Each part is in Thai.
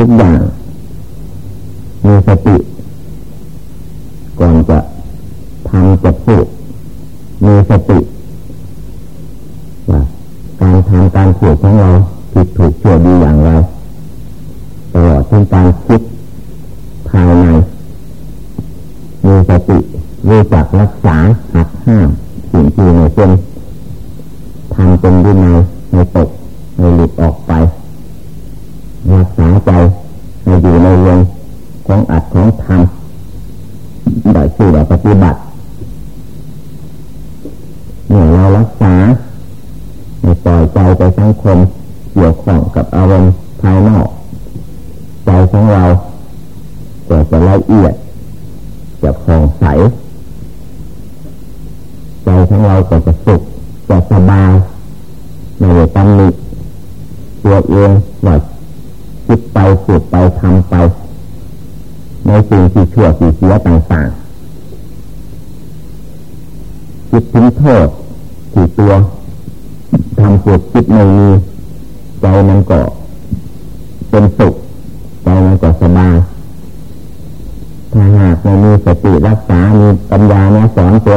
ทุกอย่าง มีสติก่อนจะทำจะพูดมีสติ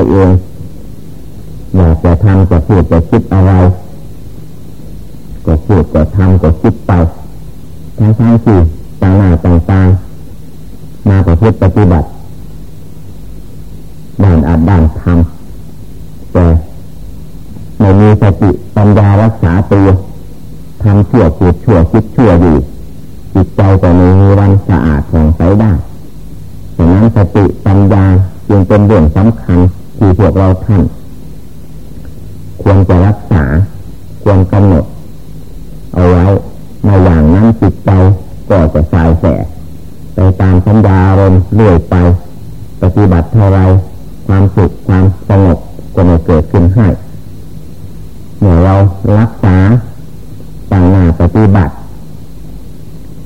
ตัวเองอยากจะทำจะพูดจะคิดอะไร ก็พูดก็ทำก็คิดไปทั้งทั้งที่ต่างหน้าต่างตามาประพฤติปฏิบัติด่านอาจด่านทำแต่ไม่มีสติปัญญารักษาตัวทำชั่วพูดชั่วคิดชั่วอยู่จิตใจก็ไม่มีวันสะอาดของใสได้ฉะนั้นสติปัญญาจึงเป็นเรื่องสำคัญ ที่พวกเราท่าน ควรจะรักษา ควรกำหนด เอาไว้ในอย่างนั้นจิตใจก็จะสายแสไปตามสัญญาอารมณ์เรื่อยไป ปฏิบัติเท่าไรความสุขความสงบก็ไม่เกิดขึ้นให้เมื่อเรารักษาต่างหน้าปฏิบัติ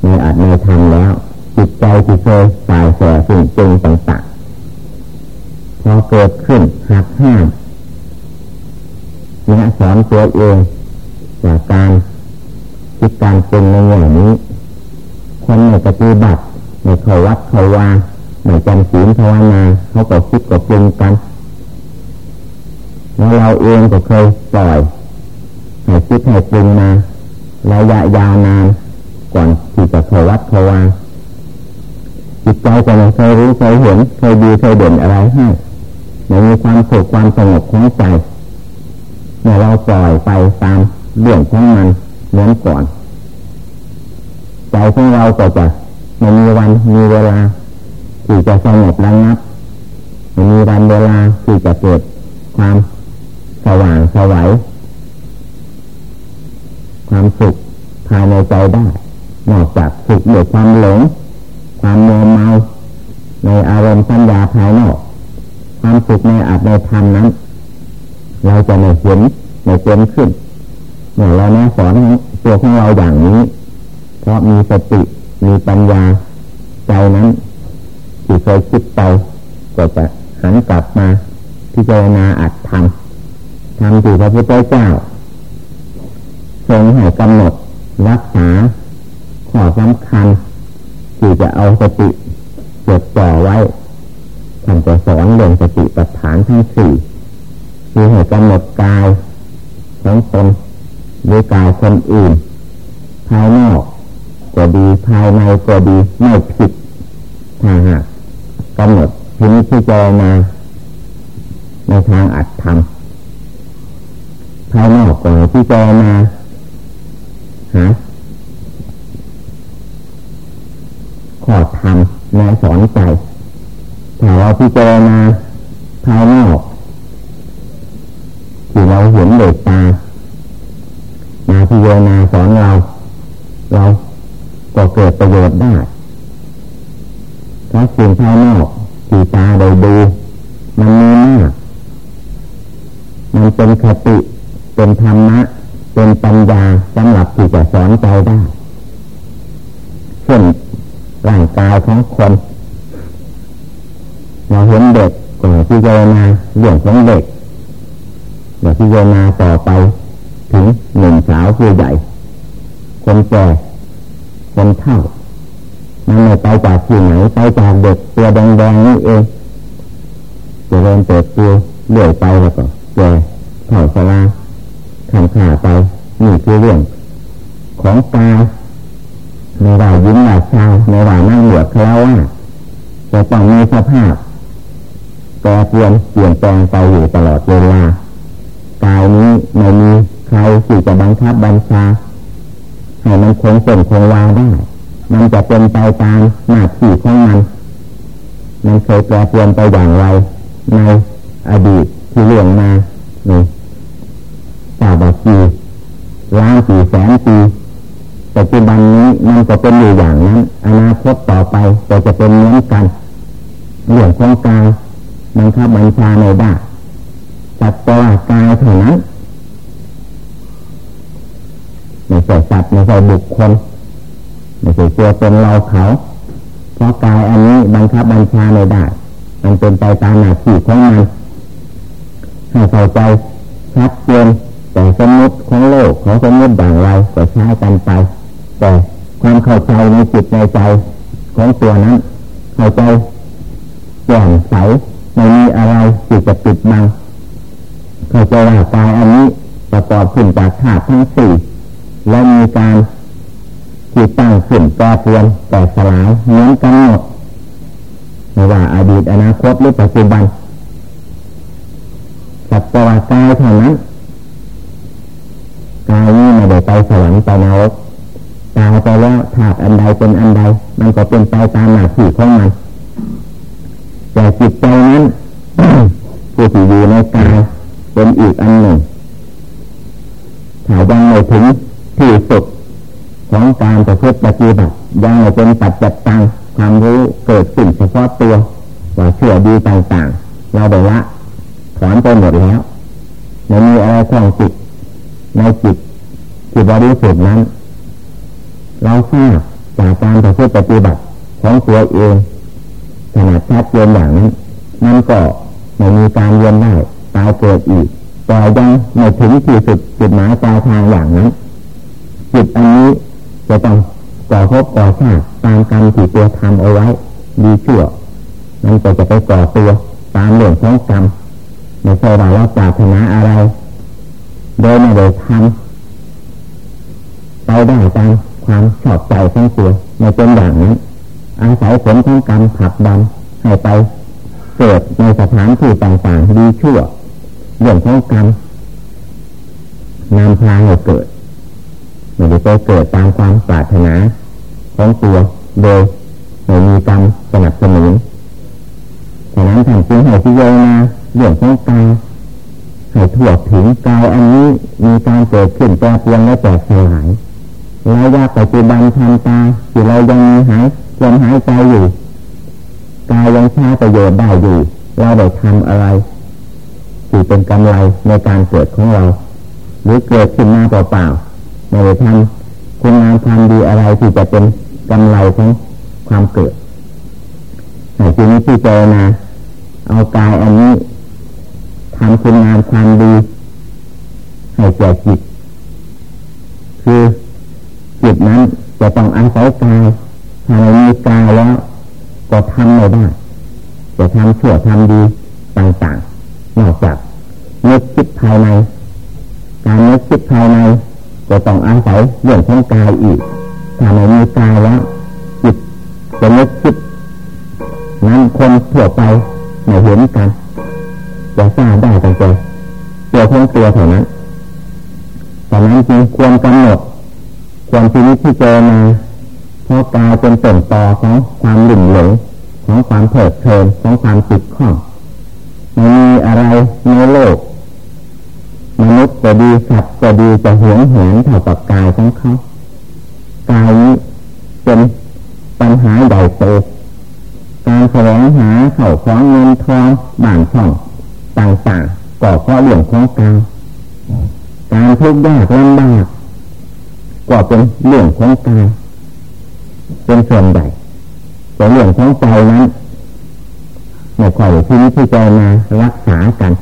ในอดในธรรมแล้ว จิตใจที่เคยสายแสสิ่งจริงต่าง พอเกิดขึ้นหักห้ามเนี่ยสอนตัวเองจากการคิดการเป็นในอย่างนี้ คนในปฏิบัติในเขาวัดเขาวาในจำศีลภาวนาเขาก็คิดก็ปรุงกันแล้วเราเองก็เคยปล่อยให้คิดให้ปรุงมาระยะยาวนานก่อนที่จะเขาวัดเขาวาจิตใจจะไม่เคยรู้เคยเห็นเคยดีเคยเด่นอะไรให้ ไม่มีความสุขความสงบของใจเมื่อเราปล่อยไปตามเรื่องของมันเหมือนก่อน ใจของเราก็จะไม่มีวันมีเวลาที่จะสงบระงับไม่มีวันเวลาที่จะเกิดความสว่างสวัยความสุขภายในใจได้ นอกจากสุขด้วยความหลง ความโมเมาในอารมณ์สัญญาภายนอก ความสุขในอาจในธรรมนั้น เราจะไม่เห็นไม่เป็นขึ้นเมื่อเราแนะสอนตัวของเราอย่างนี้ เพราะมีสติมีปัญญาใจนั้นที่เคยคิดไปก็จะหันกลับมาพิจารณาอัดทำทำที่พระพุทธเจ้าทรงให้กำหนดรักษาข้อสำคัญที่จะเอาสติจดจ่อไว้ ท่านจะสอนเรื่องสติปัฏฐานทั้งสี่คือให้กำหนดกายของตนหรือกายคนอื่น ภายนอกก็ดีภายในก็ดีไม่ผิดถ้าหากกำหนดทีนี้ที่เจมาในทางอัดทำภายนอกก็ที่เจมาหาขอทำในสอนใจ ถ้าเราที่เจมาภายนอกที่เราเห็นเด็กตามาที่เจนาสอนเรา เราก็เกิดประโยชน์ได้เพราะสิ่งภายนอกที่ตาได้ดูมันมีมากมันเป็นคติเป็นธรรมะ เป็นปัญญาสำหรับที่จะสอนใจได้เช่นร่างกายของคน นเด็กก่อนที่จะมาเรื่องของเด็กเดี๋ยวที่จะมาต่อไป ถึงหนุ่มสาวผู้ใหญ่ คนแก่คนเฒ่ามันไม่ไปจากที่ไหนไปจากเด็กตัวแดงๆนี่เองจะเริ่มเติบโตเรื่อยไปแล้วก็แก่เถ่าชราขันขาไปนี่คือเรื่อง ของกายในว่ายิ้มหลาชาในว่านั่งเหลือเคล้าว่าจะต้องมีสภาพ แปรเปลี่ยนเปลี่ยนแปลงไปอยู่ตลอดเวลากายนี้ไม่มีใครที่จะบังคับบัญชาให้มันคงเส้นคงวาได้ มันจะเป็นไปตามหน้าที่ของมัน มันเคยแปรเปลี่ยนไปอย่างไร ในอดีตที่เรื่องมานี่จาบปีล้านปีแสนปีปัจจุบันนี้มันก็เป็นอยู่อย่างนั้น อนาคตต่อไปก็จะเป็นเหมือนกันเรื่องของกาย มันคับบัญชาในได้จัดตัวกายเท่านั้นไม่ใช่สัตว์ไม่ใช่บุคคลไม่ใช่ตัวตนเราเขาเพราะกายอันนี้บังคับบัญชาในได้มันเป็นไปตามหน้าที่ของมันให้เข้าใจชัดเจนแต่สมมติของโลกของสมมติอย่างไรก็ใช้กันไป แต่ความเข้าใจในจิตในใจของตัวนั้นเข้าใจแจ่มใส ไม่มีอะไรที่จะปิดบังเข้าใจว่ากายอันนี้ประกอบขึ้นจากธาตุทั้งสี่และมีการจิตตั้งขึ้นแปรเปลี่ยนแต่สลายเหมือนกันหมดไม่ว่าอดีตอนาคตหรือปัจจุบันสัตว์กายเท่านั้นกายนี้ไม่ได้ไปสวรรค์ไปนรกตายไปแล้วธาตุอันใดเป็นอันใด มันก็เป็นไปตามหน้าที่ของมัน แต่จิตใจนั้นผู้ที่อยู่ในกายเป็นอีกอันหนึ่งถ้ายังไม่ถึงที่สุดของการประพฤติปฏิบัติยังไม่เป็นปัจจัดตังความรู้เกิดขึ้นเฉพาะตัวว่าเชื่อดีต่างๆเราได้ละถอนไปหมดแล้วไม่มีอะไรคล้องจิตในจิตที่บริสุทธิ์นั้น เราทราบจากการประพฤติปฏิบัติของตัวเอง ขนาดชัดเจนอย่างนั้นมันก็ไม่มีการเวียนได้ตายเกิดอีกแต่ยังไม่ถึงที่สุดจุดหมายปลายทางอย่างนั้นจิตอันนี้จะต้องก่อพบก่อชาติตามกรรมที่ตัวทำเอาไว้ดีชั่วมันก็จะไปก่อตัวตามเรื่องของกรรมไม่ใช่ว่าเราปรารถนาอะไร โดยไม่ได้ทำไปได้ตามความชอบใจของตัวไม่เป็นอย่างนั้น อาศัยผลของกรรมผักดันให้ไปเกิดในสถานที่ต่างๆดีชั่วเรื่องของกรรมนำพาให้เกิดไม่ได้ไปเกิดตามความปรารถนาของตัวโดยไม่มีกรรมสนับสนุนฉะนั้นท่านจึงให้พิจารณาเรื่องของกรรมให้ทั่วถึงกายอันนี้มีการเกิดขึ้นแปรเปลี่ยนและแตกสลายระยะปัจจุบันทันตาที่เรายังมีหาย ลมหายใจอยู่กายยังใช้ประโยชน์ได้อยู่เราได้ทำอะไรที่เป็นกำไรในการเกิดของเรา หรือเกิดขึ้นมาเปล่าๆไม่ได้ทำคุณงามความดีอะไรที่จะเป็นกำไรของความเกิดให้ทีนี้ที่เจนะเอากายอันนี้ทำคุณงามความดีให้แก่จิต คือจิตนั้นจะต้องอาศัยกาย ถ้าเรามีกายแล้ว ก็ทำไม่ได้จะทำชั่วทำดีต่างๆ นอกจากนึกคิดภายใน การนึกคิดภายในก็ต้องอาศัยเรื่องของกายอีก ถ้าไม่มีกายแล้วจิตจะนึกคิดนั้นคนทั่วไปไม่เห็นกันจะทราบได้ตั้งแต่ตัวของตัวเท่านั้นแต่นั้นจึงควรกำหนดควรที่นิพเจอมา เพราะกายเป็นต้นต่อของความหลุ่มหลงของความเถิดเทินของความติดข้องไม่มีอะไรในโลกมนุษย์ก็ดีสัตว์ก็ดีจะหวงแหนเท่ากับกายของเขากายนี้เป็นปัญหาใหญ่โตการแสวงหาเข่าของเงินทองบ้านช่องต่างๆก็เพราะเรื่องของกายการทุกข์ยากลำบากก็เป็นเรื่องของกาย เป็นส่วนใหญ่แต่เรื่องของใจนั้นไม่ค่อยที่ที่ใจมารักษากัน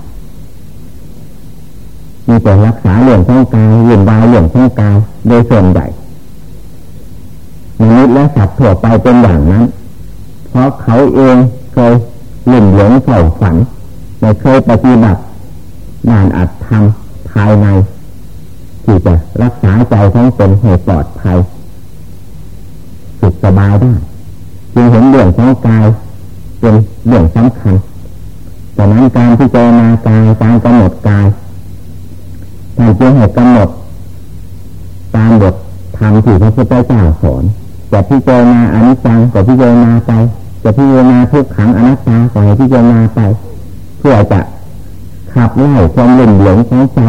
มีแต่รักษาเรื่องของกายยืนวายเรื่องของกายโดยส่วนใหญ่มนุษย์และสัตว์ทั่วไปเป็นอย่างนั้น เพราะเขาเองเคยหลุ่มหลงเฝ้าฝันไม่เคยปฏิบัติงานอัดทำภายในที่จะรักษาใจของตนให้ปลอดภัย สบายได้จึงเห็นเรื่องของกายเป็นเรื่องสำคัญดังนั้นการที่เจนากายการกำหนดกายท่าจึงให้กำหนดตามบทธรรมที่พระพุทธเจ้าสอนจะพิจารณาอนิจจังก็พิจารณาไปจะพิจารณาทุกขังอนัตตาก็ให้พิจารณาไป เพื่อจะขับไล่ความหลงหลงของใจ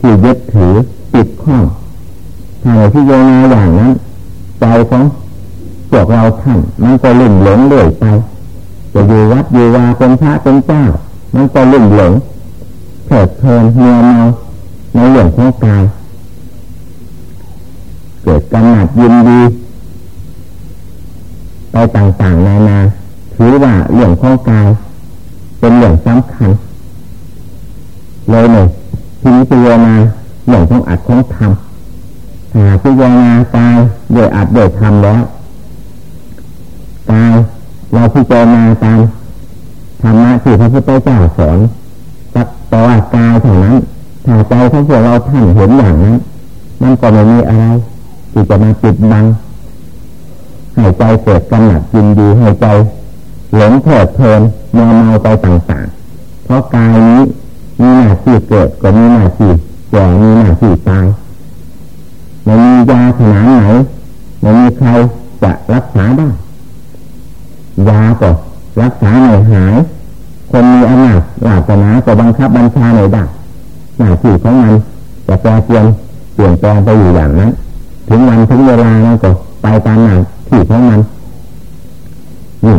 ที่ยึดถือติดข้องถ้าพิจารณาอย่างนั้นใจของ พวกเราท่านมันก็ลุ่มหลงเรื่อยไปจะอยู่วัดอยู่วาเป็นพระเป็นเจ้า มันก็ลุ่มหลงเถิดเพลินเมียเมาในเรื่องของกายเกิดกำหนัดยินดีไปต่างๆนานาถือว่าเรื่องของกายเป็นเรื่องสำคัญเลยหนึ่งทีนี้พิจารณาเรื่องของอัดของทำหาพิจารณากายโดยอัดโดยทำแล้ว กายเราพิจารณาตามธรรมะที่พระพุทธเจ้าสอนแต่ว่ากายเท่านั้นถ้าใจของพวกเราท่านเห็นอย่างนั้นมันก็ไม่มีอะไรที่จะมาปิดบังให้ใจเกิดกำหนัดยินดีให้ใจหลงเพลิดเพลินมัวเมาไปต่างๆ เพราะกายนี้มีหน้าที่เกิดก็มีหน้าที่แก่มีหน้าที่ตายไม่มียาขนาดไหนไม่มีใครจะรักษาได้ ยาก็รักษาไม่หาย คนมีอำนาจหลาสนาก็บังคับบัญชาไม่ได้หน้าที่ของมันจะแปรเปลี่ยนเปลี่ยนแปลงไปอยู่อย่างนั้น ถึงวันถึงเวลาแล้วก็ไปตามหน้าที่ของมันนี่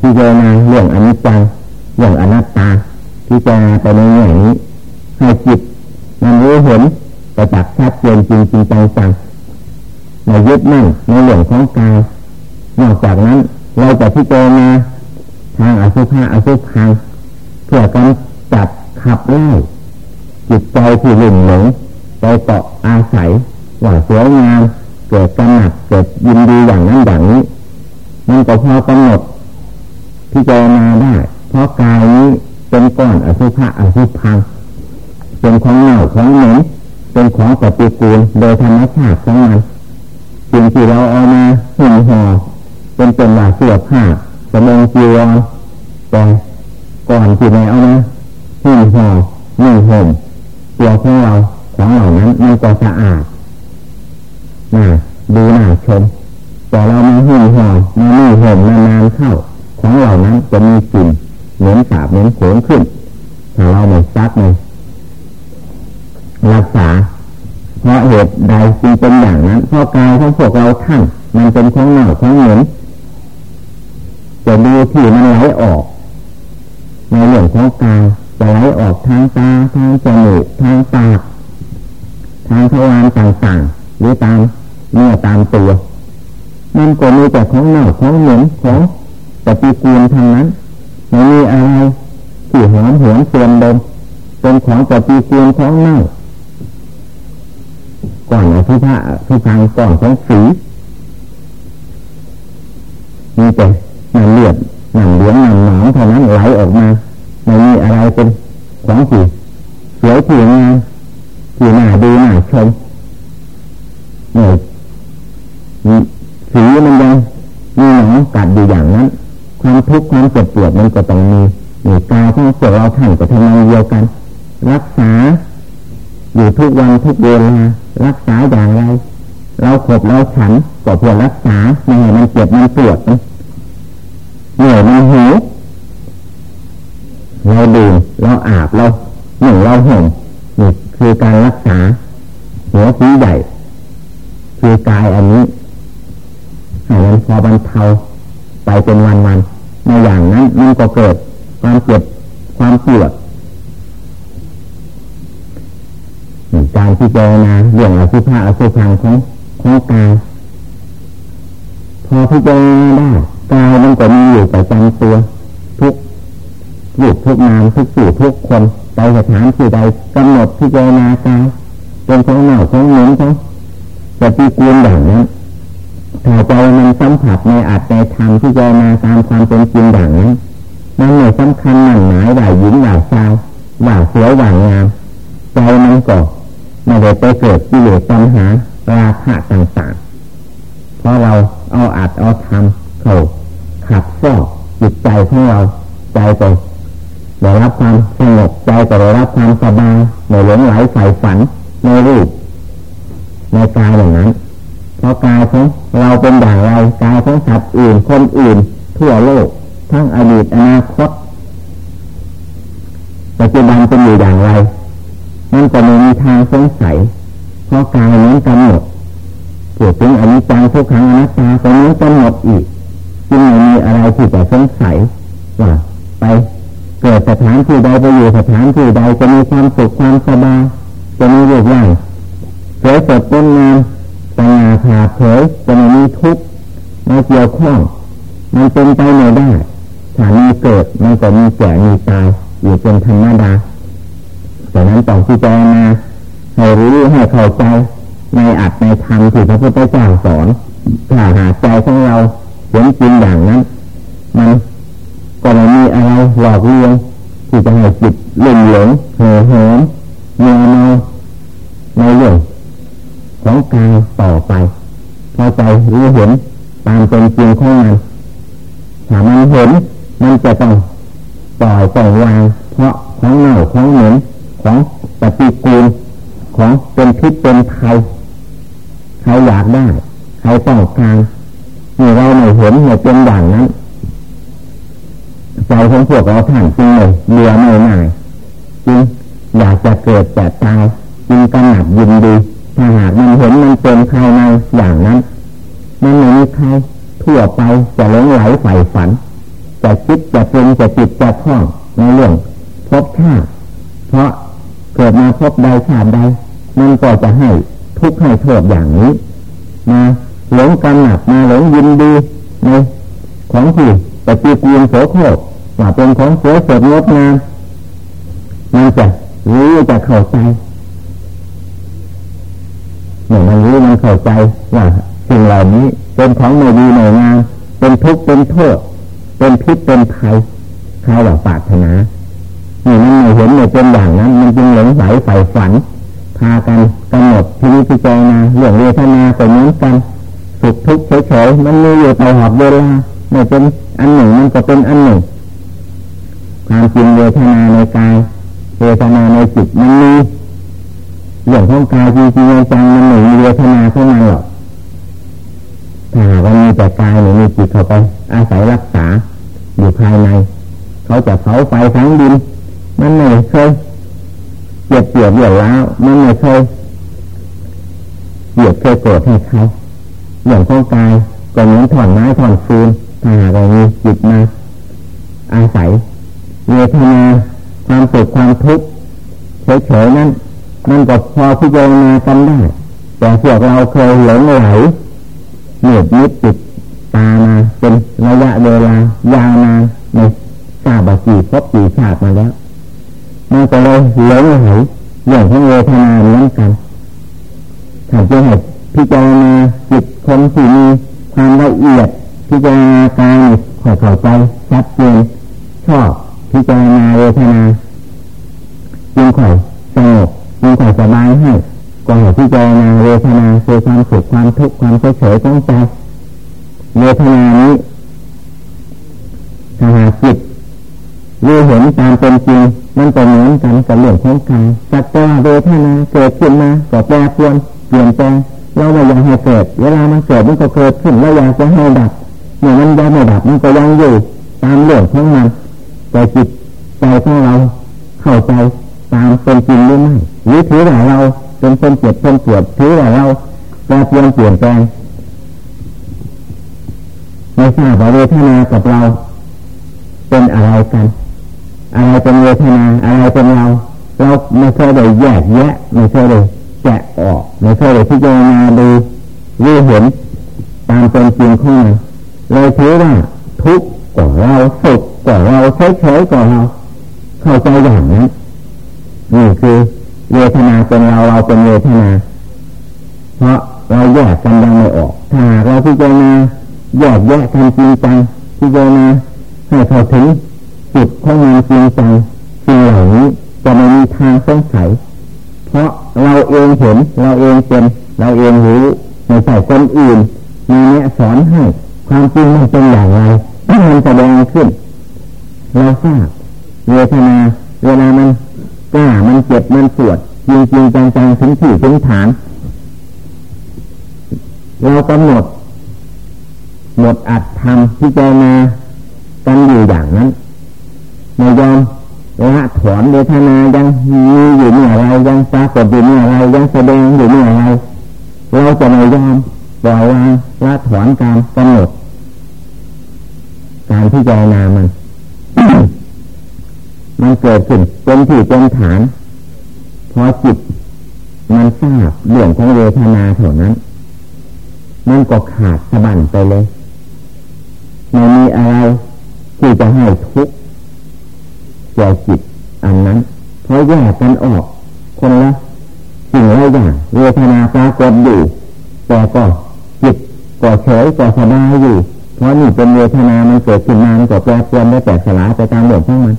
ที่เจนาเรื่องอนิจจังเรื่องอนัตตาที่เจนาไปในแง่นี้ให้จิตมันรู้เห็นประจักษ์ชัดเจนจริงจริงจังจังในยึดมั่นในเรื่องของกายนอกจากนั้น เราจะพิจารณาทางอสุภะอสุพังเพื่อการจับขับไล่จิตใจที่หลุ่มหลงไปเกาะอาศัยว่าสวยงามเกิดกำหนัดเกิดยินดีอย่างนั้นอย่างนี้มันก็พอกำหนดพิจารณาได้เพราะกายนี้เป็นก้อนอสุภะอสุพังเป็นของเน่าของเหม็นเป็นของปฏิกูลโดยธรรมชาติของมันสิ่งที่เราเอามาหุ่นห่อ เป็นเป็นว่าเสื้อผ้าสมงจีวรแต่ก่อนที่เราเอามาหุ่นห่อหนึ่งห่มตัวของเราของเหล่านั้นมันก็สะอาดน่าดูน่าชมแต่เรามาหุ่นห่อมาหนึ่งห่มนานๆเข้า ของเหล่านั้นจะมีกลิ่นเหม็นสาบเหม็นโขงขึ้นถ้าเราไม่ซักเลยรักษาเพราะเหตุใดจึงเป็นอย่างนั้นเพราะกายของพวกเราท่านมันเป็นของเหน่าของเหม็น ที่มันไหลออก ในเรื่องของกายจะไหลออกทางตาทางจมูกทางปากทางทวารต่างๆหรือตามเนื้อตามตัวมันก็มีแต่ของเน่าของเหม็นของปฏิกูลทางนั้นไม่มีอะไรที่หอมหวนเตือนดมเป็นของปฏิกูลของเน่าก่อนอภิธาพิพังก่อนของสีมีแต่ ความทุกข์ความเจ็บปวดมันก็ต้องมีมีกายที่พวกเราท่านก็ทำงานเดียวกัน รักษา อยู่ทุกวันทุกเวลารักษาอย่างไร เราขบเราฉันก็เพื่อรักษาไม่ให้มันเจ็บมันปวดเหนื่อยมันหิวเราดื่มเราอาบเราหนึ่งเราห่มนี่คือการรักษา หัวสีใหญ่คือกายอันนี้ให้มันพอบรรเทาไปเป็นวันๆ ในอย่างนั้นมันก็เกิดความเจ็บความปวดการที่เจรนาเรื่องอสุภะอสุพังของของกายพอพิจารณาได้กายมันก็มีอยู่ประจำตัวทุกรูปทุกนามทุกสิ่ทุกคนไปสถานที่ใดกำหนดพิจารณากายเป็นของเหน่าของเหม็นของจะตีกูลอย่างนั้น ถ้าใจมันสัมผัสในอาจในธรรมที่จะมาตามความเป็นจริงอย่างนั้นมันไม่สำคัญหนันหมายว่าหญิงว่าชายว่าสวยว่างามใจมันก็ไม่ได้ไปเกิดกิเลสปัญหาราคะต่างๆ เพราะเราเอาอัดเอาทำเขาขับฟอกจิตใจของเราใจก็ได้รับความสงบใจก็ได้รับความสบายไม่หลงไหลใส่ฝันในรูปในกายอย่างนั้น เพราะกายของเราเป็นอย่างไรกายของสัตว์อื่นคนอื่น ทั่วโลก ทั้งอดีตอนาคตปัจจุบันเป็นอยู่อย่างไรมันก็ไม่มีทางสงสัยเพราะกายนั้นกำหนดเกิดเป็นอนิจจังทุกครั้งอนัตตาก็นั้นกำหนดอีกจึงไม่มีอะไรที่จะสงสัยว่าไปเกิดสถานที่ใดไปอยู่สถานที่ใดจะมีความสุขความสบายจะมีรูปร่างสวยสดงดงาม สง่าผ่าเผยจะไม่มีทุกข์ไม่เกี่ยวข้องมันเป็นไปไม่ได้ถ้ามีเกิดมันก็มีแก่มีตายอยู่เป็นธรรมดาดังนั้นต้องที่จะมาให้รู้ให้เข้าใจในอัตในธรรมที่พระพุทธเจ้าสอนถ้าหาใจของเราเห็นจริงอย่างนั้นมันก็ไม่มีอะไรหลอกลวงที่จะให้จิตลื่อนหลงเห่อเหิมเมื่อเมาในเรื่อง ของกายต่อไปพอใจรู้เห็นตามเป็นจริงของมันถ้ามันเห็นมันจะต้องปล่อยปล่อยวางเพราะของเน่าของเหม็นของปฏิกูลของเป็นพิษเป็นภัยใครอยากได้ใครต้องการเมื่อเราไม่เห็นไม่เป็นอย่างนั้นใจของพวกเราท่านจริงเลยเรือไม่น่ายจริงอยากจะเกิดแต่ตายจริงกำหนัดยินดี ถ้าหากมันเห็นมันเป็นภายในอย่างนั้น มันไม่มีใครทั่วไปจะหลงไหลใฝ่ฝัน จะคิดจะเป็นจะจิตจะท่องในเรื่องพบชาติเพราะเกิดมาพบใดชาติใดมันก็จะให้ทุกข์ให้โทษอย่างนี้มาหลงกำหนัดมาหลงยินดีในของที่ปฏิกูลโสโครกว่าเป็นของสวยสดงดงามมันจะรู้จะเข้าใจ เมื่อมันรู้มันเข้าใจว่าสิ่งเหล่านี้เป็นของไม่ดีไม่งามเป็นทุกข์เป็นโทษ เป็นพิษเป็นภัยเขาว่าปาถนานี่มันไม่เห็นไม่เป็นอย่างนั้น มันจึงหลงไหลใฝ่ฝัน พากันกำหนดพิจิจารณาเรื่องเวทนาก็เหมือนกันสุขทุกข์เฉยๆมันมีอยู่ตลอดเวลาไม่เป็นอันหนึ่งมันก็เป็นอันหนึ่งความจริงเวทนาในกายเวทนาในจิตมันมี เรื่องของกายจริงๆจังมันหนึ่งเวทนาเข้ามาหรอกถ้าวันมีแต่กายหรือมีจิตเข้าไป อาศัยรักษาอยู่ภายใน เขาจะเผาไฟทั้งดิน มันไม่เคยเจ็บปวดเหยียดล้ามันไม่เคยเหยียดเคยโกรธให้ใครเรื่องของกายก็เหมือนถอนไม้ถอนฟืนถ้าหากมีจิตมาอาศัยเวทนาความสุขความทุกข์เฉยๆนั้น มันก็พอพิจารณากันได้ แต่พวกเราเคยหลงไหลเหนียดนิดติดตามาเป็นระยะเวลายาวนานในทราบกี่พบกี่ชาติมาแล้ว มันก็เลยหลงไหลเรื่องของเวทนาเหมือนกันถ้าจะให้พิจารณาจิตคนที่มีความละเอียดพิจารณากายขอเข้าใจชัดเจนชอบพิจารณาเวทนาจึงข่อยสงบจึงข่อย สบายให้ก็ให้พิจารณาเวทนาคือความสุขความทุกข์ความเฉยๆของใจเวทนานี้ถ้าหากจิตรู้เห็นตามเป็นจริงมันก็เหมือนกันกับเรื่องของกายจักแต่เวทนาเกิดขึ้นมาก็แปรปรวนเปลี่ยนแปลงเราไม่อยากให้เกิด เวลามันเกิดมันก็เกิดขึ้นเราอยากจะให้ดับเมื่อมันยังไม่ดับมันก็ยังอยู่ตามเรื่องของมันแต่จิตใจของเราเข้าใจ ตามเป็นจริงหรือไม่หรือถือว่าเราเป็นคนเจ็บคนปวดถือว่าเราแปรเปลี่ยนเปลี่ยนแปลงไม่ทราบว่าเวทนากับเรา เป็นอะไรกัน อะไรเป็นเวทนาอะไรเป็นเรา เราไม่เคยได้แยกแยะไม่เคยได้แกะออกไม่เคยได้พิจารณาดูรู้เห็นตามเป็นจริงของมันเลยถือว่าทุกข์กว่าเราสุขกว่าเราเฉยเฉยกว่าเราเข้าใจอย่างนั้น นี่คือเวทนาเป็นเราเราเป็นเวทนา เพราะเราแยกกันยังไม่ออก ถ้าเราพิจารณาแยกแยะกันจริงจังพิจารณาให้เข้าถึงจุดของมันจริงจังสิ่งเหล่านี้จะไม่มีทางสงสัย เพราะเราเองเห็นเราเองเป็นเราเองรู้ไม่ใช่คนอื่นมีเนี้ยสอนให้ความจริงมันเป็นอย่างไรมันแสดงขึ้นเราทราบเวทนาเวลามัน กล้ามันเจ็บมันปวดจริงจริงจังๆถึงที่ถึงฐาน เรากำหนด หมดอัดทำพิจารณากันอยู่อย่างนั้นไม่ยอมละถอนเวทนายังมีอยู่เมื่อไรยังปรากฏอยู่เมื่อไรยังแสดงอยู่เมื่อไรเราจะไม่ยอมปล่อยวางละถอนการกำหนดการพิจารณามัน มันเกิดขึ้นเป็นที่เป็นฐาน พอจิตมันทราบเรื่องของเวทนาเท่านั้น มันก็ขาดสะบั้นไปเลยไม่มีอะไรที่จะให้ทุกข์แก่จิตอันนั้น เพราะแยกกันออก คนละสิ่งละอย่างเวทนาปรากฏอยู่แต่ก็จิตก็เฉยก็สบายอยู่ เพราะนี่เป็นเวทนามันเกิดขึ้นมามันก็แปรปรวนได้แต่สลายไปตามเรื่องของมัน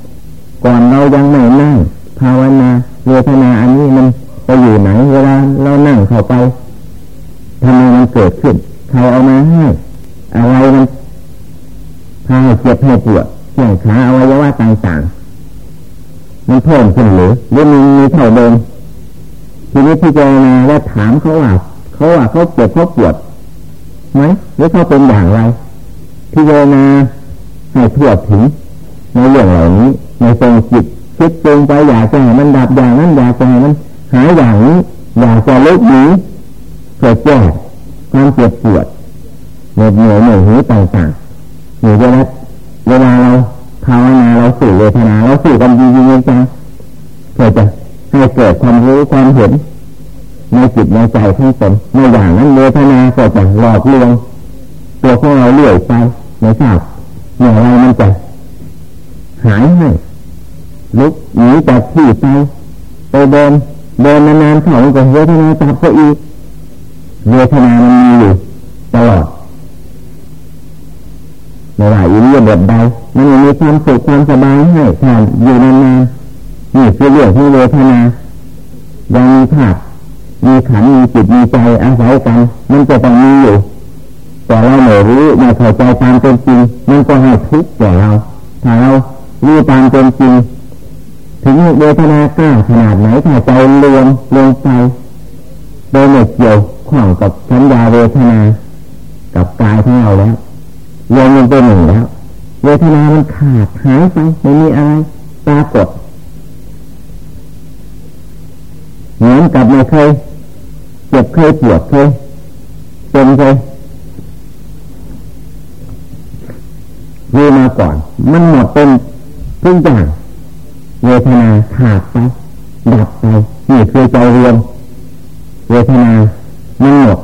ก่อนเรายังไม่นั่งภาวนาเวทนาอันนี้มันไปอยู่ไหนเวลาเรานั่งเข้าไปทำไมมันเกิดขึ้นใครเอามาให้อะไรมันพาเจ็บให้ปวดแข้งขาอวัยวะต่างๆมันเพิ่มขึ้นหรือหรือมีมีเท่าเดิมทีนี้พิจารณาแล้วถามเขาว่าเขาว่าเขาเจ็บเขาปวดไหมหรือเขาเป็นอย่างไรพิจารณาให้ทั่วถึงในเรื่องเหล่านี้ ในทรงจิตคิดปรุงไปอยากจะให้มันดับอย่างนั้นอยากจะให้มันหายอย่างนี้อยากจะลดหนีเกิดแก้ความเจ็บปวดเหนื่อยเหนื่อยเหนื่อยหิวต่างๆหรือเวลาเวลาเราภาวนาเราสื่อเวทนาเราสื่อกันจริงจังเพื่อจะให้เกิดความรู้ความเห็นในจิตในใจทั้งตนในอย่างนั้นเวทนาก็จะหลอกลวงตัวของเราเลื่อยไปไม่ทราบเมื่อไรมันจะหายให้ ลุกหนีจากที่ไปไปเดินเดินนานๆเขาก็เวทนาจับก็อีกเวทนามันมีอยู่ตลอดไม่ว่าอิริยบถใดมันมีความสุขความสบายให้ท่านอยู่นานๆนี่คือเรื่องที่เวทนายังมีธาตุมีขันมีจิตมีใจอาศัยกัน มันจะต้องมีอยู่ แต่เราไม่รู้ไม่เข้าใจตามเป็นจริง มันก็ให้ทุกข์แก่เราถ้าเรารู้ตามเป็นจริง ถึงเวทนาก้าขนาดไหนถ้าใจรวมลงไปโดยไม่เกี่ยวข้องกับสัญญาเวทนา กับกายของเราแล้วรวมลงเป็นหนึ่งแล้ว เวทนามันขาดหายไปไม่มีอะไรปรากฏเหมือนกับไม่เคยเจ็บเคยปวดเคยเป็นเคยมีมาก่อน มันหมดเป็นทุกอย่าง เวทนาขาดไปดับไปนี่คือใจรวมเวทนาไมันหมด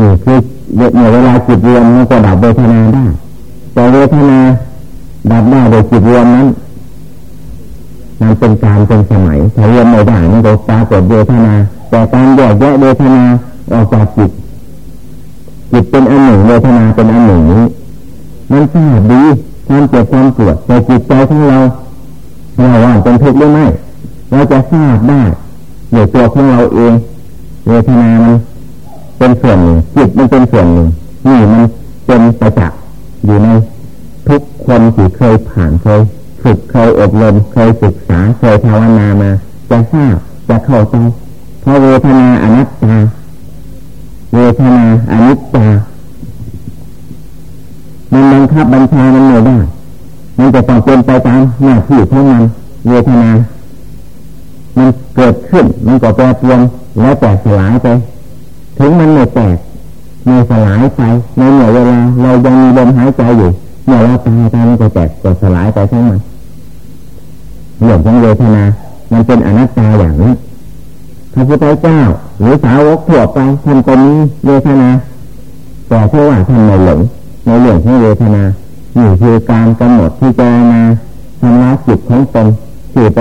นี่คือเมื่อเวลาจิตรวมมันก็ดับเวทนาได้แต่เวทนาดับได้โดยจิตรวมนั้นมันเป็นการเป็นสมัยถ้ารวมไม่ได้มันก็ปรากฏเวทนาแต่การแยกแยะเวทนาออกจากจิตจิตเป็นอันหนึ่งเวทนาเป็นอันหนึ่งนี้มันทราบดีความเจ็บความปวดแต่จิตใจของเรา เราว่าเป็นทุกข์หรือไม่ เราจะทราบได้เดี๋ยตัวของเราเองเวทนามันเป็นส่วนหนึ่งจิตมันเป็นส่วนหนึ่งนี่มันเป็นประจักษ์อยู่ในททุกคนที่เคยผ่านเคยฝึกเคยอบรมเคยศึกษาเคยภาวนามาจะทราบจะเข้าใจเพราะเวทนาอนัตตาเวทนาอนิจจามันบังคับบัญชามันไม่ได้ มันจะต้องเป็นไปตามหน้าที่ของมันเวทนา มันเกิดขึ้น มันก็แปรปรวนแล้วแตกสลายไป ถึงมันไม่แตกไม่สลายไปในเมื่อเวลาเรายังมีลมหายใจอยู่เมื่อเราตายไปมันก็แตกก็สลายไปทั้งมันเรื่องของเวทนา มันเป็นอนัตตาอย่างนี้พระพุทธเจ้า หรือสาวกทั่วไปท่านก็มีเวทนาแต่เพราะว่าท่านไม่หลงในเรื่องของเวทนา นี่คือการกำหนดที่จะมาทำลาจิตของตนที่ไป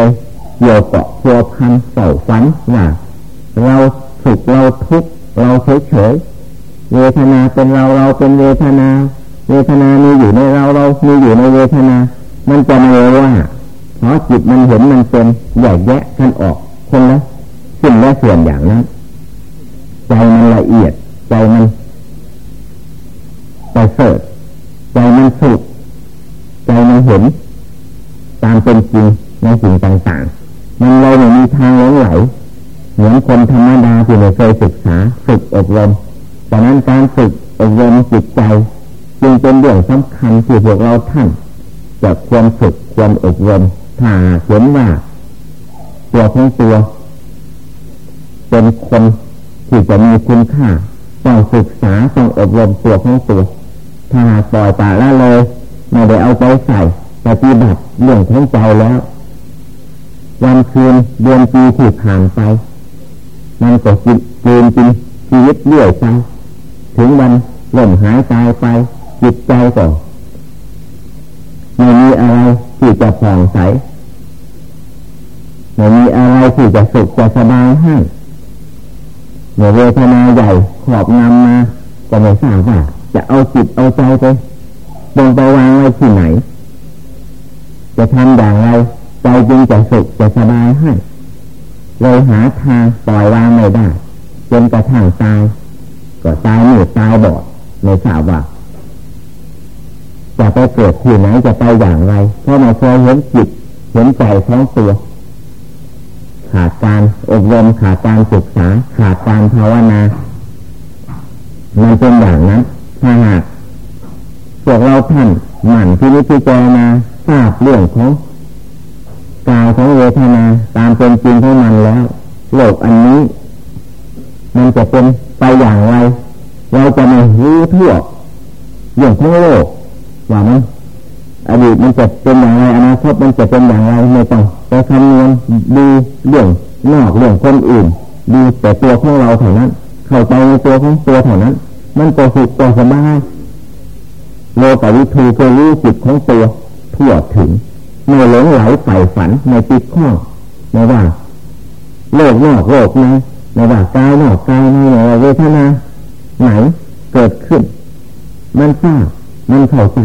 เกี่ยวเกาะพัวพันเสาฝันว่าเราสุขเราทุกข์เราเฉยเฉยเวทนาเป็นเราเราเป็นเวทนา เวทนามีอยู่ในเราเรามีอยู่ในเวทนา มันจะมาว่าเพราะจิตมันเห็นมันเป็นใหญ่แยะกันออกคนละสิ่งละส่วนอย่างนั้นใจมันละเอียดใจมันไปเสด ใจมันสุดใจมันเห็น ตามเป็นจริงในสิ่งต่างๆ มันเลยไม่มีทางหลงไหล เหมือนคนธรรมดาที่ไม่เคยศึกษาฝึกอบรมดังนั้นการฝึกอบรมจิตใจ จึงเป็นเรื่องสำคัญที่พวกเราท่านจะควรฝึกควรอบรมถ้าเห็นว่าตัวของตัวเป็นคนที่จะมีคุณค่าต้องศึกษาต้องอบรมตัวของตัว ถ้าปล่อยปละละเลย ไม่ได้เอาใจใส่ปฏิบัติเรื่องของใจแล้ว วันคืนเดือนปีที่ผ่านไปมันก็กินกินจริงชีวิตเรื่อยไปถึงวันล่มหายตายไป จิตใจก็ไม่มีอะไรที่จะผ่องใสไม่มีอะไรที่จะสุขจะสบายให้เมื่อเวทนาใหญ่ขอบงำมาก็ไม่ทราบว่า จะเอาจิตเอาใจไปลงไปวางไว้ที่ไหน จะทำอย่างไรใจจึงจะสุขจะสบายให้เลยหาทางปล่อยวางไม่ได้จนกระทั่งตายก็ตายหนืดตายบอดไม่ทราบว่าจะไปเกิดที่ไหนจะไปอย่างไรเพราะไม่เคยเห็นจิตเห็นใจท้องตัวขาดการอบรมขาดการศึกษาขาดการภาวนามันเป็นอย่างนั้น ถ้าหากพวกเราท่านหมั่นที่นิพพานาทราบเรื่องของกายของเวทนาตามเป็นจริงของมันแล้ว โลกอันนี้ มันจะเป็นไปอย่างไร เราจะไม่รู้ทั่วเรื่องของโลกว่ามันอดีตมันจะเป็นอย่างไรอนาคตมันจะเป็นอย่างไรไม่ต้องไปคำนวณดูเรื่องนอกเรื่องคนอื่นดูแต่ตัวของเราเท่านั้น เข้าใจในตัวของตัวเท่านั้น มันตัวสุขตัวสบายโลกวิทูเพื่อรู้จิตของตัวทั่วถึงไม่หลงไหลใฝ่ฝันในติดข้อไม่ว่าโลกนอกโลกในไม่ว่ากายนอกกายในไม่ว่าเวทนาไหนเกิดขึ้น มันทราบมันเข้าใจ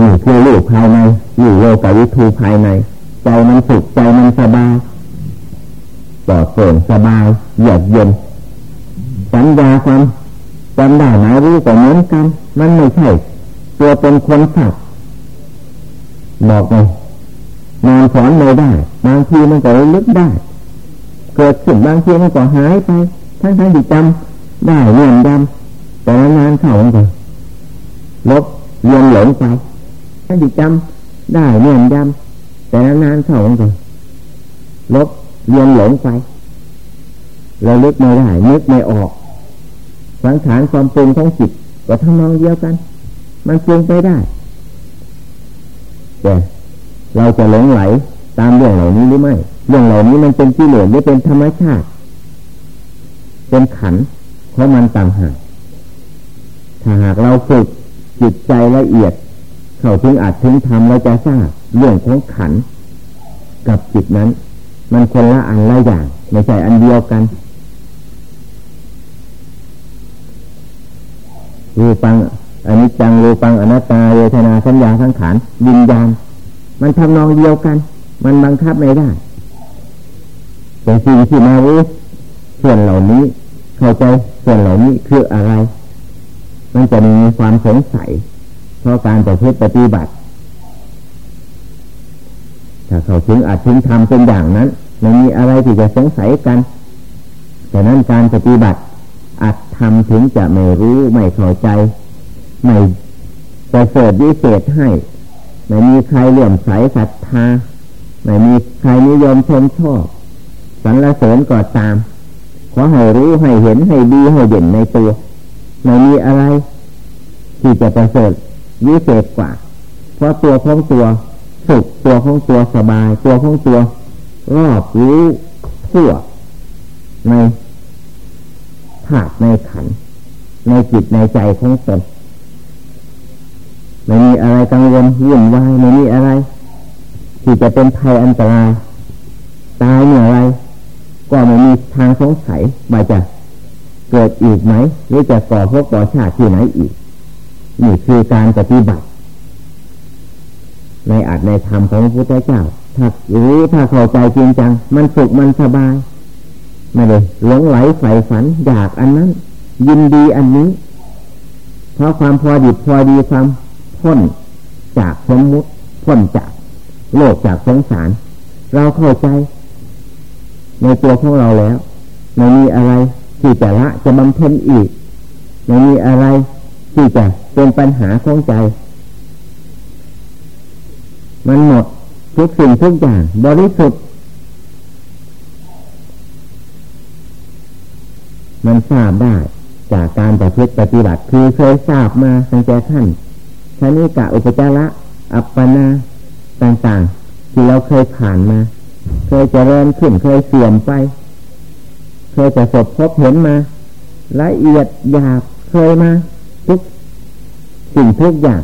นี่คือลูกภายในอยู่โลกวิทูภายใน ใจมันสุขใจมันสบายปลอดโปร่งสบายเยือกเย็น สัญญาความจำได้ไหมรู้ก็เหมือนกัน มันไม่ใช่ ตัวเป็นคนสัตว์บอกเลยนอนสอนไม่ได้ บางทีมันก็ลึกได้ เกิดขึ้นบางทีมันก็หายไป ทั้งทั้งที่จำได้เรียนจำแต่นานเข้ามันก็ลบเรียนหลงไปทั้งที่จำได้เรียนจำแต่นานเข้ามันก็ลบเรียนหลงไปเราลึกไม่ได้นึกไม่ออก สังขารความปรุงของจิตก็ทั้งนองเดียวกัน มันปรุงไปได้แต่เราจะหลงไหลตามเรื่องเหล่านี้หรือไม่ เรื่องเหล่านี้มันเป็นกิเลสหรือเป็นธรรมชาติ เป็นขันเพราะมันต่างหากถ้าหากเราฝึกจิตใจละเอียด เข้าถึงอาจถึงทำเราจะทราบเรื่องของขันกับจิตนั้น มันคนละอันละอย่างไม่ใช่อันเดียวกัน รูปังอันนี้จังรูปังอนัตตาเวทนาสัญญาสังขารวิญญาณ มันทำนองเดียวกัน มันบังคับไม่ได้แต่สิ่งที่มารู้ส่วนเหล่านี้ เข้าใจส่วนเหล่านี้คืออะไร มันจะมีความสงสัยฉราะการปฏิปฏิบัติ ถ้าเขาถึงอาจถึงทำเป็นอย่างนั้นไม่มีอะไรที่จะสงสัยกันแต่นั้นการปฏิบัติ อาจทำถึงจะไม่รู้ไม่เข้าใจ ไม่จะเสดวิเศษให้ ไม่มีใครเหลื่อมใสศรัทธาไม่มีใครนิยมชมชอบสรรเสริญก็ตาม ขอให้รู้ให้เห็นให้ดีให้เด่นในตัวไม่มีอะไร ที่จะประเสริฐวิเศษกว่า เพราะตัวของตัวสุขตัวของตัวสบาย ตัวของตัวรอบรู้ทั่วใน ธาตุในขัน ในจิตในใจของตนไม่มีอะไรกังวลวุ่นวายไม่มีอะไร ที่จะเป็นภัยอันตรายตายเมื่อไร ก็ไม่มีทางสงสัยว่าจะเกิดอีกไหมหรือจะก่อพวกก่อชาติที่ไหนอีก นี่คือการปฏิบัติ ในอาจในธรรมของพระพุทธเจ้า ถ้ารู้ถ้าเข้าใจจริงจัง มันสุขมันสบาย ไม่เลยหลงไหลใฝ่ฝันอยากอันนั้น ยินดีอันนี้ เพราะความพอดีพอดีความพ้นจากสมมุติพ้นจากโลกจากสงสาร เราเข้าใจ ในตัวของเราแล้วไม่มีอะไรที่จะละจะบำเพ็ญอีกไม่มีอะไรที่จะเป็นปัญหาของใจ มันหมดทุกสิ่งทุกอย่างบริสุทธิ์ มันทราบได้จากการปฏิบัติปฏิบัติคือเคยทราบมาตั้งแต่ท่านชนิกะอุปจาระอัปปนาต่างๆ ที่เราเคยผ่านมา เคยจะเริ่มขึ้นเคยเสื่อมไป เคยจะสบพบเห็นมา ละเอียดหยาบเคยมา ทุกสิ่งทุกอย่าง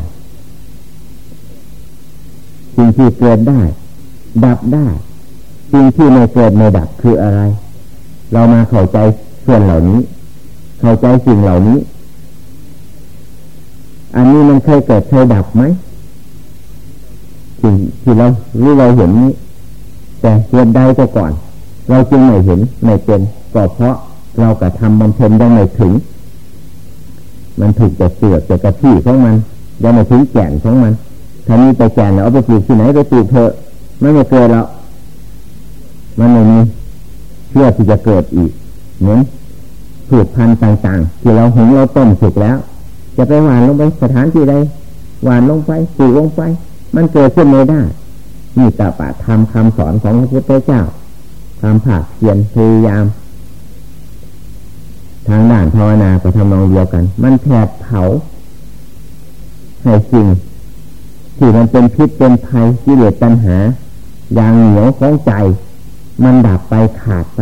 สิ่งที่เกิดได้ ดับได้ สิ่งที่ไม่เกิดไม่ดับคืออะไร เรามาเข้าใจ ส่วนเหล่านี้ เข้าใจสิ่งเหล่านี้ อันนี้มันเคยเกิดเคยดับไหมสิ่งที่เรารู้เราเห็นนี้ แต่เหตุใดก็ก่อน เราจึงไม่เห็นไม่เป็นก็เพราะเรากระทำบำเพ็ญยังไม่ถึง มันถูกจะเสือกจะกระที่ของมันยังไม่ถึงแก่นของมันถ้ามีไปแก่นเอาไปปลูกที่ไหนไปปลูกเถอะไม่ไม่เกิดแล้วมันไม่มีเชื่อที่จะเกิดอีก เหมือนผืชพันต่างๆ ที่เราหุงเราต้มสุกแล้ว จะไปหวานลงไปสถานที่ใดหวานลงไปปลูกลงไป มันเกิดขึ้นไม่ได้นี่ตปะทำคำสอนของพระพุทธเจ้าทำผักเพียนพยายาม ทางด่านภาวนาก็ทำนองเดียวกัน มันแผดเผาให้สิ่งที่มันเป็นพิษเป็นภัยที่เลอปัญหา อย่างเหนียวของใจ มันดับไปขาดไป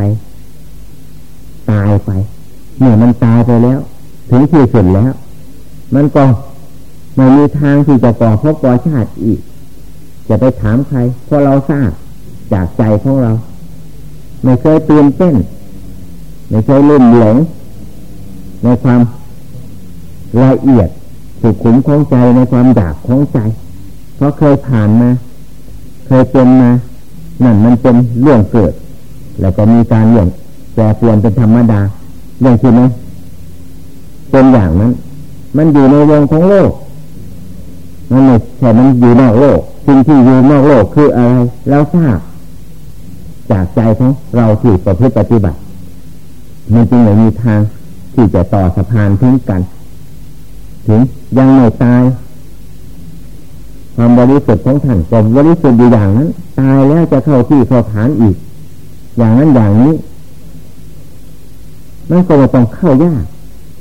ตายไปเมื่อมันตายไปแล้ว ถึงที่สุดแล้ว มันก็ไม่มีทางที่จะก่อพบก่อชาติอีก จะไปถามใครเพราะเราทราบจากใจของเรา ไม่เคยเตือนเต้น ไม่เคยลุ่มหลง ในความละเอียดสุขุมของใจในความอยากของใจ เพราะเคยผ่านมา เคยเป็นมานั่นมันเป็นเรื่องเกิด แล้วก็มีการเรื่อง แปรเปลี่ยนเป็นธรรมดาอย่างที่นั้นเป็นอย่างนั้น มันอยู่ในวงของโลก มันไม่ใช่มันอยู่นอกโลกสิ่งที่อยู่นอกโลกคืออะไรแล้วทราบจากใจของเราที่ประพฤติปฏิบัติ มันจึงไม่มีทางที่จะต่อสะพานถึงกัน ถึงยังไม่ตาย ความบริสุทธิ์ของท่านก็บริสุทธิ์อยู่อย่างนั้น ตายแล้วจะเข้าที่เข้าฐานอีก อย่างนั้นอย่างนี้ มันก็จะต้องเข้ายาก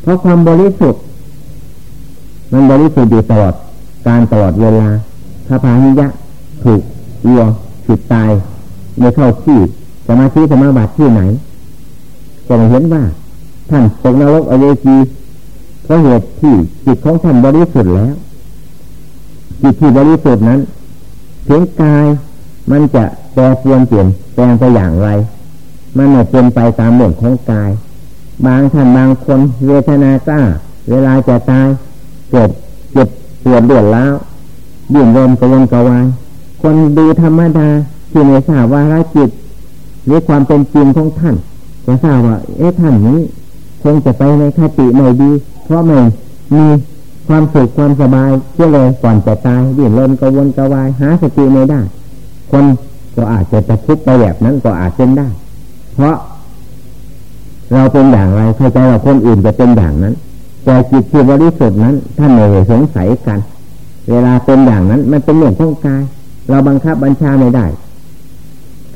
เพราะความบริสุทธิ์มันบริสุทธิ์อยู่ตลอดการตลอดเวลาถ้าพาหิยะถูกวัวถูกตายไม่เข้าที่สมาธิสมาบัติที่ไหนก็เห็นว่า ท่านตกนรกอเวจีเพราะเหตุที่จิตของท่านบริสุทธิ์แล้ว จิตที่บริสุทธิ์นั้นเพียงกายมันจะแปรเปลี่ยนเปลี่ยนแปลงไปอย่างไร มันไม่เป็นไปตามเรื่องของกาย บางท่านบางคนเวทนาจ้า เวลาจะตายเกิดเจ็บปวดเดือดแล้วยิ่งรมกระวนกระวาย คนดูธรรมดาที่ไม่ทราบว่าราจิตหรือความเป็นจริงของท่านจะทราบว่า เอ๊ะท่านนี้คงจะไปในคติไม่ดี เพราะไม่มีความสุขความสบายก็เลยก่อนจะตายดิ้นรนกระวนกระวายหาสติไม่ได้ คนก็อาจจะตะคุบไปแบบนั้นก็อาจเป็นได้ เพราะ เราเป็นอย่างไรเข้าใจว่าคนอื่นจะเป็นอย่างนั้น แต่จิตที่บริสุทธิ์นั้นท่านไม่สงสัยกัน เวลาเป็นอย่างนั้น มันเป็นเรื่องของกาย เราบังคับบัญชาไม่ได้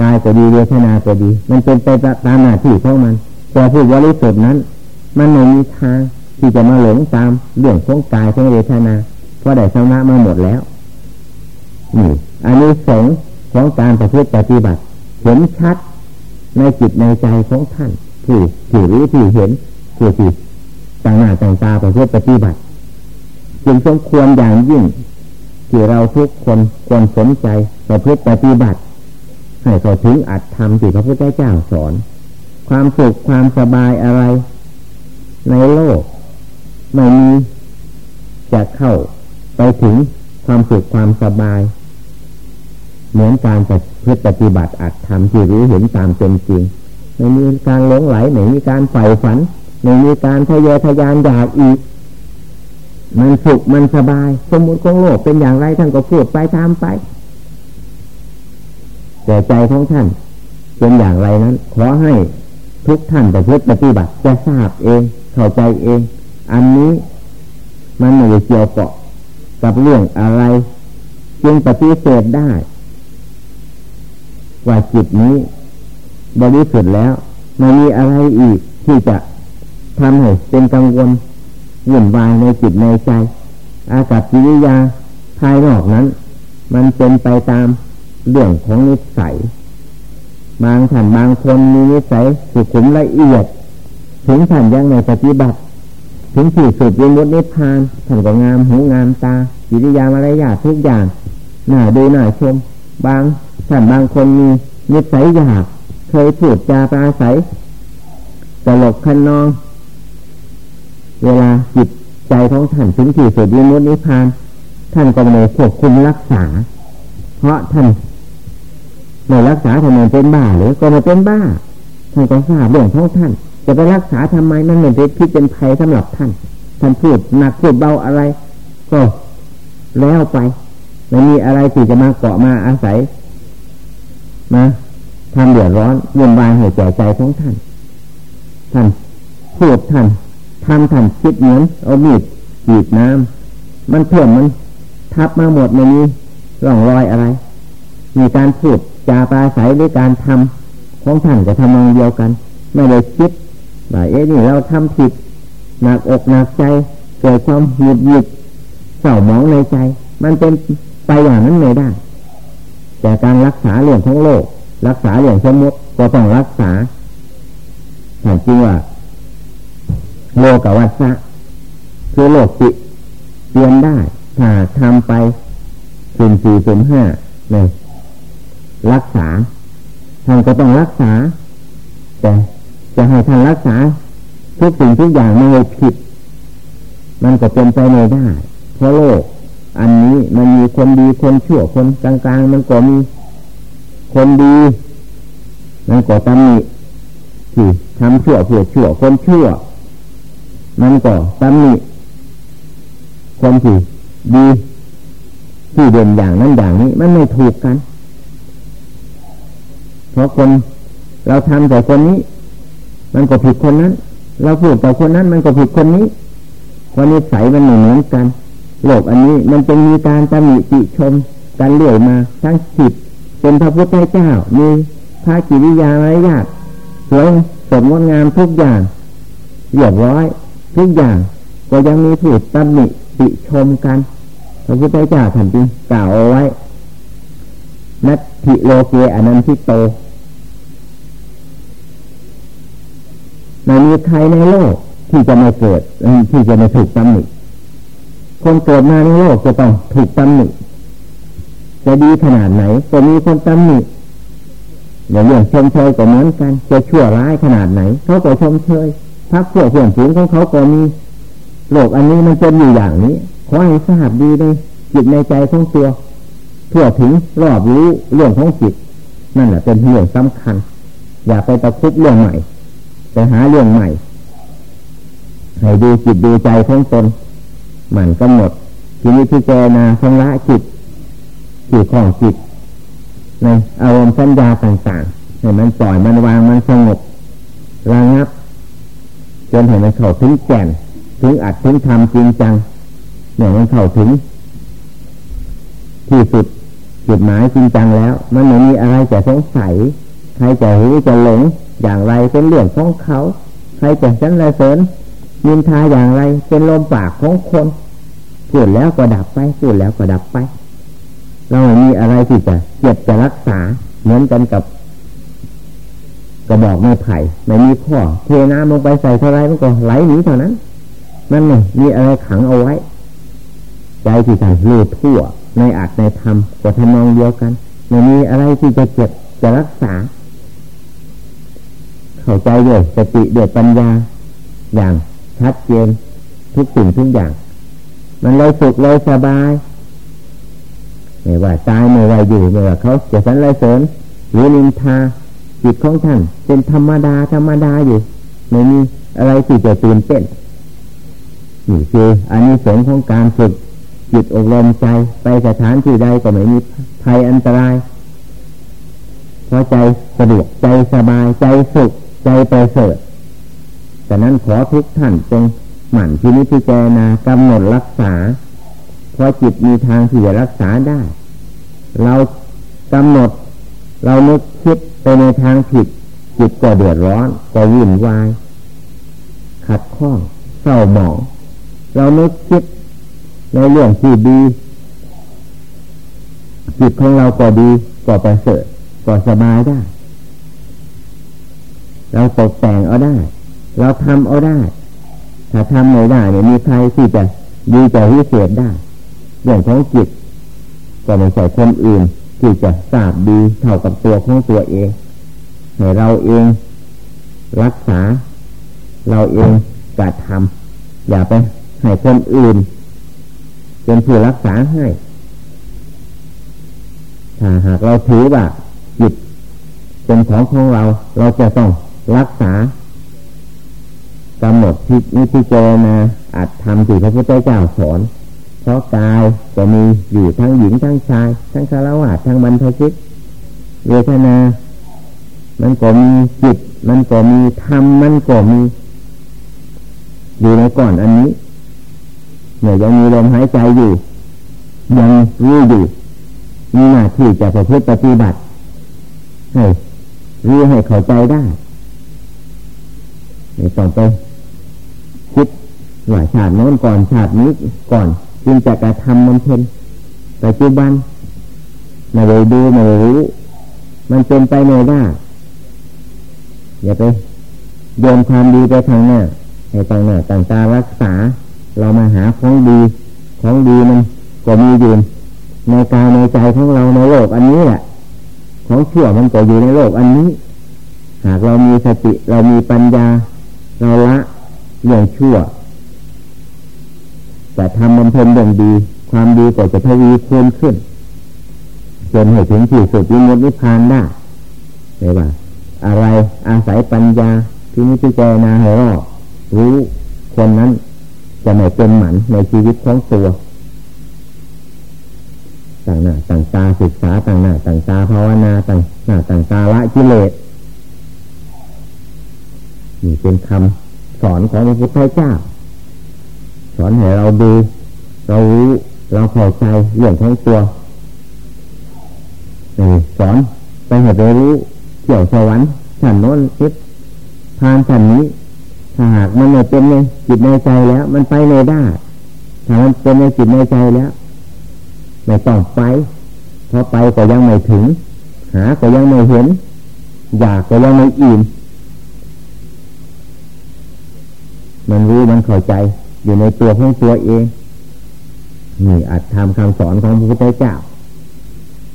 กายก็ดีเวทนาก็ดี มันเป็นไปตามหน้าที่ของมันแต่ผู้บริสุทธิ์นั้น มันไม่มีทางที่จะมาหลงตามเรื่องของกายของเวทนาเพราะได้ชำระมาหมดแล้วนี่อันนี้สงของการประพฤติปฏิบัติเห็นชัดในจิตในใจของท่าน ผู้ที่รู้ที่เห็นผู้ที่ต่างหน้าต่างตาประพฤติปฏิบัติจึงสมควรอย่างยิ่ง ที่เราทุกคนควรสนใจประพฤติปฏิบัติ ให้เขาถึงอัดทำที่พระพุทธเจ้าสอน ความสุขความสบายอะไร ในโลก ไม่มีจะเข้าไปถึงความสุขความสบาย เหมือนการปฏิบัติอัดทำที่รู้เห็นตามเป็นจริง ไม่มีการหลงไหลไม่มีการใฝ่ฝันไม่มีการทะเยอทะยานอยากอีก มันสุขมันสบาย สมมติของโลกเป็นอย่างไรท่านก็พูดไปตามไป แต่ใจของท่านเป็นอย่างไรนั้น ขอให้ทุกท่านแต่พื่อปฏิบัติจะทราบเอง เข้าใจเอง อันนี้มันไม่เกี่ยวเกาะกับเรื่องอะไร จึงปฏิเสธได้ ว่าจิตนี้ บริสุทธิ์แล้วไม่มีอะไรอีกที่จะทำให้เป็นกังวลวุ่นวายในจิตในใจ อากับจิริยาภายนอกนั้น มันเป็นไปตามเรื่องของนิสัย บางท่านบางคนมีนิสัยสุขุมละเอียด ถึงท่านยังในปฏิบัติ ถึงที่สุดวิมุตตินิพพานท่านก็งามหูงามตาจิริยามารยาททุกอย่างหน่าดูหน่าชม บางท่านบางคนมีนิสัยหยาบ เคยพูดจาปราศัยตลกคันนอง เวลาจิตใจของท่านถึงที่สุดวิมุตตินิพพาน ท่านก็ไม่ควบคุมรักษา เพราะท่านไม่รักษาทำไมเป็นบ้าหรือก็ม่เป็นบ้า ท่านก็ทราบเรื่องของท่าน จะไปรักษาทำไมนั่นเป็นพิษเป็นภัยสำหรับท่าน ท่านพูดหนักพูดเบาอะไร ก็แล้วไปไม่มีอะไรที่จะมาเกาะมาอาศัยมา ทำเดือดร้อนวุ่นวายหัวใจใจของท่าน ท่านพูดท่านทำท่านคิดเหมือนเอามีดจีบน้ำมันเพื่อมมันทับมาหมดไม่มีร่องรอยอะไร มีการพูดจาปาศัยด้วยการทำของท่านจะทำนองเดียวกัน ไม่ได้คิดว่าเอ๊ะนี่เราทำผิดหนักอกหนักใจเกิดความหยุดหยุดเศร้าหมองในใจ มันเป็นไปอย่างนั้นไม่ได้ แต่การรักษาเรื่องของโลก รักษาอย่างสมมติก็ต้องรักษาแต่จริงว่าโลกวัฏฏะคือโลกจิตเปลี่ยนได้ถ้าทำไปสุ่มสี่สุ่มห้าเนี่ยรักษาท่านก็ต้องรักษา แต่จะให้ท่านรักษาทุกสิ่งทุกอย่างไม่ผิด มันก็เป็นไปไม่ได้ เพราะโลก อันนี้มันมีคนดีคนชั่วคนกลางๆมันก็มี คนดีมันก็ตำหนิที่ทำชั่วผู้ชั่วคนชั่ว มันก็ตำหนิคนที่ดีที่เด่นอย่างนั้นอย่างนี้ มันไม่ถูกกัน เพราะคนเราทำแต่คนนี้ มันก็ผิดคนนั้น เราพูดต่อคนนั้น มันก็ผิดคนนี้คนนิสัยมันเหมือนกันโลกอันนี้มันจะมีการตำหนิติชมกันเรื่อยมา ทั้งผิด เป็นพระพุทธเจ้า มีพระกิริยามารยาทสวยสดงดงามทุกอย่างเรียบร้อยทุกอย่างก็ยังมีผู้ตำหนิติชมกัน พระพุทธเจ้าท่านจึงกล่าวเอาไว้ นัตถิโลเกอนันทิโตไม่มีใครในโลกที่จะไม่เกิดที่จะไม่ถูกตำหนิคนเกิดมาในโลกจะต้องถูกตำหนิ จะดีขนาดไหนก็มีคนตำหนิอย่างเรื่องชมเชยก็เหมือนกันจะชั่วร้ายขนาดไหนเขาก็ชมเชยพักพวกเพื่อนฝูงของเขาก็มีโลกอันนี้มันเป็นอยู่อย่างนี้ขอให้ทราบดีในจิตในใจของตัวทั่วถึงรอบรู้เรื่องของจิตนั่นแหละเป็นเรื่องสำคัญ อย่าไปตะคุบเรื่องใหม่ไปหาเรื่องใหม่ให้ดูจิตดูใจของตนหมั่นกำหนดทีนี้พิจารณาชำระจิต จิตของจิตในอารมณ์สัญญาต่างๆให้มันปล่อยมันวางมันสงบระงับจนเห็นมันเข้าถึงแก่น ถึงอัดถึงทำจริงจังเนี่ยมันเข้าถึง ที่สุดจุดหมายจริงจังแล้ว มันไม่มีอะไรจะสงสัย ใครจะรู้จะหลงอย่างไรเป็นเรื่องของเขา ใครจะฉันไรเสริญยินทาอย่างไร เป็นลมปากของคนพูดแล้วก็ดับไปพูดแล้วก็ดับไป เราไม่มีอะไรที่จะเจ็บจะรักษาเหมือนกันกับกระบอกไม้ไผ่ไม่มีข้อเทน้ำลงไปใส่เท่าไรมันก็ไหลหนีเท่านั้นนั่นไงมีอะไรขังเอาไว้ ใจที่ใส่รู้ทั่ว ในอาจในธรรมก็ทำนองเดียวกันไม่มีอะไรที่จะเจ็บจะรักษา เข้าใจด้วยสติด้วยปัญญา อย่างชัดเจนทุกสิ่งทุกอย่าง มันเลยสุขเลยสบาย ไม่ว่าตายไม่ว่าอยู่ไม่ว่าเขาจะสันเลยเสริญหรือนินทาจิตของท่าน เป็นธรรมดาธรรมดาอยู่ไม่มีอะไรที่จะตื่นเต้นนี่คืออันนี้สงของการฝึกจิตอบรมใจไปสถานที่ใดก็ไม่มีภัยอันตรายเพราะใจสะดวกใจสบายใจสุขใจไปเสดแต่นั้นขอทุกท่านจงหมั่นที่นิพพานา กำหนดรักษา พราะจิตมีทางที่จะรักษาได้ เรากำหนด เรานึกคิดไปในทางผิด จิตก็เดือดร้อน ก็วุ่นวาย ขัดข้องเศร้าหมอง เรานึกคิดในเรื่องที่ดี จิตของเราก็ดีก็ไปเสดก็สบายได้ เราตกแต่งเอาได้ เราทำเอาได้ ถ้าทำไม่ได้เนี่ยมีใครที่จะดีจะวิเศษได้ เรื่องของจิตก็ไม่ใช่คนอื่นที่จะทราบดีเท่ากับตัวของตัวเองให้เราเองรักษา เราเองกระทำอย่าไปให้คนอื่น เป็นผู้รักษาให้ถ้าหากเราถือว่าจิตเป็นของของเรา เราจะต้องรักษากำหนดที่นิพพานาอาจทำที่พระพุทธเจ้าสอน เพราะกายจะมีอยู่ทั้งหญิงทั้งชาย ทั้งคารวะทั้งบรรพชิตเวทนา มันก็มีจิต มันก็มีธรรมมันก็มี อยู่ในก่อนอันนี้ เนี่ยยังมีลมหายใจอยู่ ยังรู้อยู่มีหน้าที่จะประพฤติปฏิบัติให้รู้ให้เข้าใจได้ไม่ต้องไปคิดว่าชาติโน้นก่อนชาตินี้ก่อน จึงจะกระทำมันเพ็ญปัจจุบันไม่ได้ดูไม่ได้รู้ มันเป็นไปไม่ได้อย่าไปโยนความดีไปทางหน้าให้ต่างหน้าต่างตารักษา เรามาหาของดี ของดีมันก็มีอยู่ในกายในใจของเราในโลกอันนี้แหละ ของชั่วมันก็อยู่ในโลกอันนี้ หากเรามีสติเรามีปัญญา เราละเรื่องชั่ว แต่ทำมันเพ็ญเรื่องดี ความดีก็จะทวีคูณขึ้นจนให้ถึงที่สุดวิมุตติพานได้ไม่ว่า อะไรอาศัยปัญญาที่นิพพานาให้รอบรู้คนนั้นจะไม่เป็นหมันในชีวิตของตัวต่างหน้าต่างตาศึกษาต่างหน้าต่างตาภาวนาต่างหน้าต่างตาละกิเลสนี่เป็นคำสอนของพระพุทธเจ้า สอนให้เราดู เรารู้ เราเข้าใจเรื่องของตัวนี่สอนไปให้ไปรู้เกี่ยวสวรรค์ฉันโน้นคิดทานฉันนี้ถ้าหากมันไม่เป็นในจิตในใจแล้ว มันไปไม่ได้ถ้ามันเป็นในจิตในใจแล้วไม่ต้องไปเพราะไปก็ยังไม่ถึง หาก็ยังไม่เห็น อยากก็ยังไม่อิ่มมันรู้มันเข้าใจ อยู่ในตัวของตัวเองนี่อาจทำคำสอนของพระพุทธเจ้า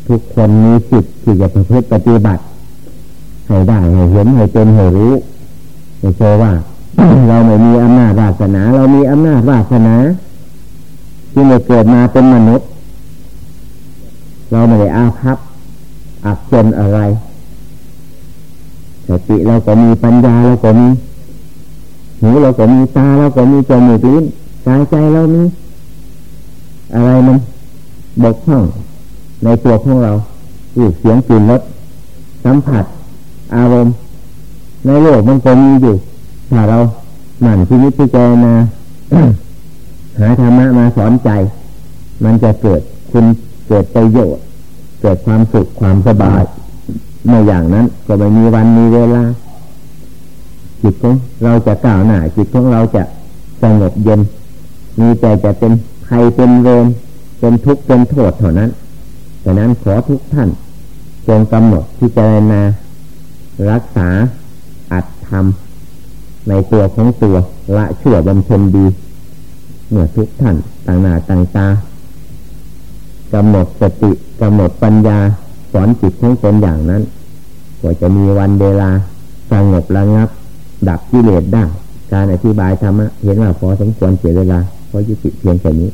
ทุกคนมีสิทธิ์ที่จะประพฤติปฏิบัติให้ได้ให้เห็นให้เป็นให้รู้ไม่ใช่ว่า เราไม่มีอำนาจวาสนา เรามีอำนาจวาสนา ที่ไม่เกิดมาเป็นมนุษย์ เราไม่ได้อาภัพอักจนอะไรสติเราก็มีปัญญาเราก็มี หูเราก็มีตาเราก็มีจมูกลิ้นกายใจเรามีอะไรมันบกพร่องในตัวของเราอูเสียงกลิ่นรสสัมผัส อารมณ์ ในโลกมันก็มีอยู่ ถ้าเราหมั่นชีวิตพิจารณาหาธรรมะมาสอนใจ มันจะเกิดคุณเกิดประโยชน์ เกิดความสุขความสบายเมื่ออย่างนั้นก็ไม่มีวันมีเวลา จิตของเราจะก้าวหน้าจิตของเราจะสงบเย็น มีใจจะเป็นภัยเป็นเวรเป็นทุกข์เป็นโทษเท่านั้นดังนั้นขอทุกท่านจงกำหนดที่จะนารักษาอัดทำในตัวของตัวละชั่วบำเพ็ญดี เมื่อทุกท่านต่างหน้าต่างตากำหนดสติกำหนดปัญญาสอนจิตของตนอย่างนั้นก็จะมีวันเวลาสงบระงับ ดับกิเลสได้ การอธิบายธรรมะเห็นว่าพอสมควรเสียเวลาพอยุติเพียงแค่นี้